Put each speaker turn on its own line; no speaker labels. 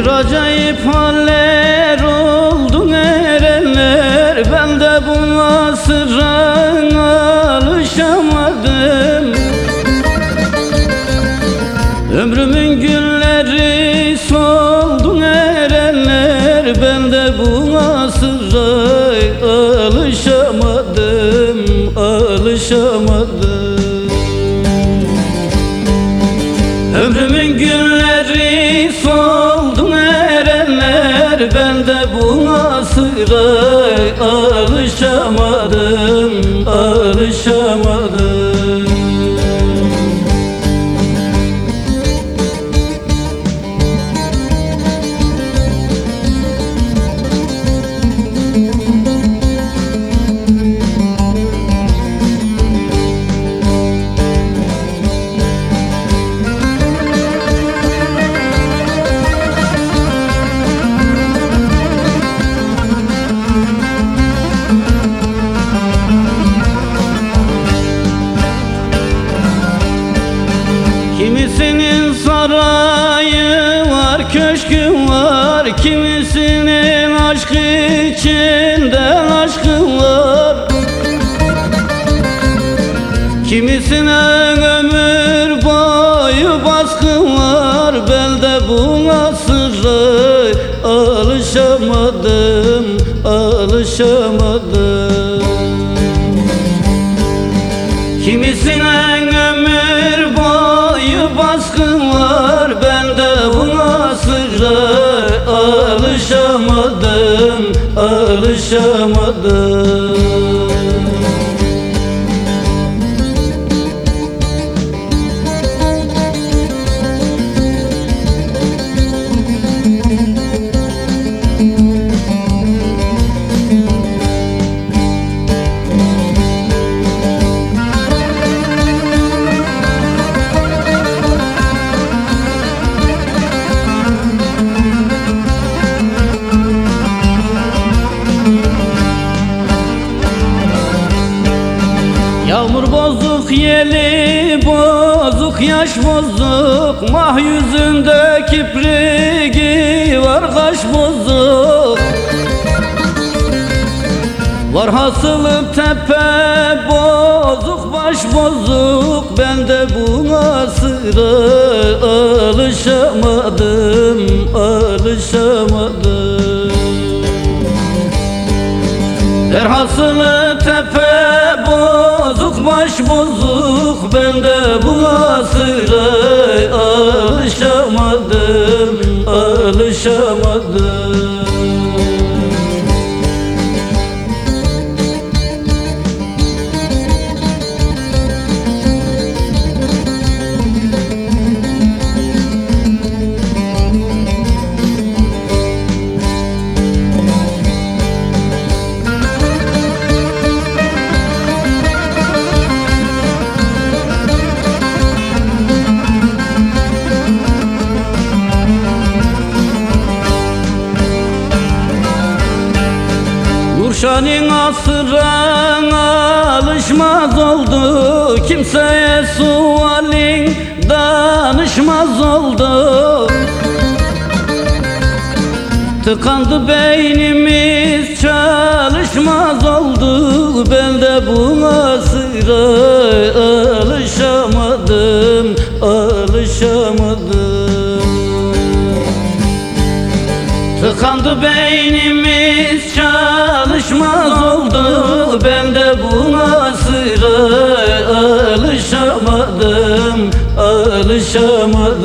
Bir acayip haller oldu erenler Ben de bu asıra Ben de bu asıra alışamadım aşk içinden aşkı var. Kimisine ömür boyu baskı Yağmur bozuk yeli bozuk yaş bozuk. Mah yüzünde kiprigi var kaş bozuk. Var hasılı tepe bozuk baş bozuk. Ben de bu asıra alışamadım alışamadım. Erhasılı tepe Ben de bu asıra Nurşan'ın asıran alışmaz oldu. Kimseye sualin danışmaz oldu. Tıkandı beynimiz çalışmaz oldu. Ben de bu asıra Tıkandı beynimiz çalışmaz oldu. Ben de bu asıra alışamadım Alışamadım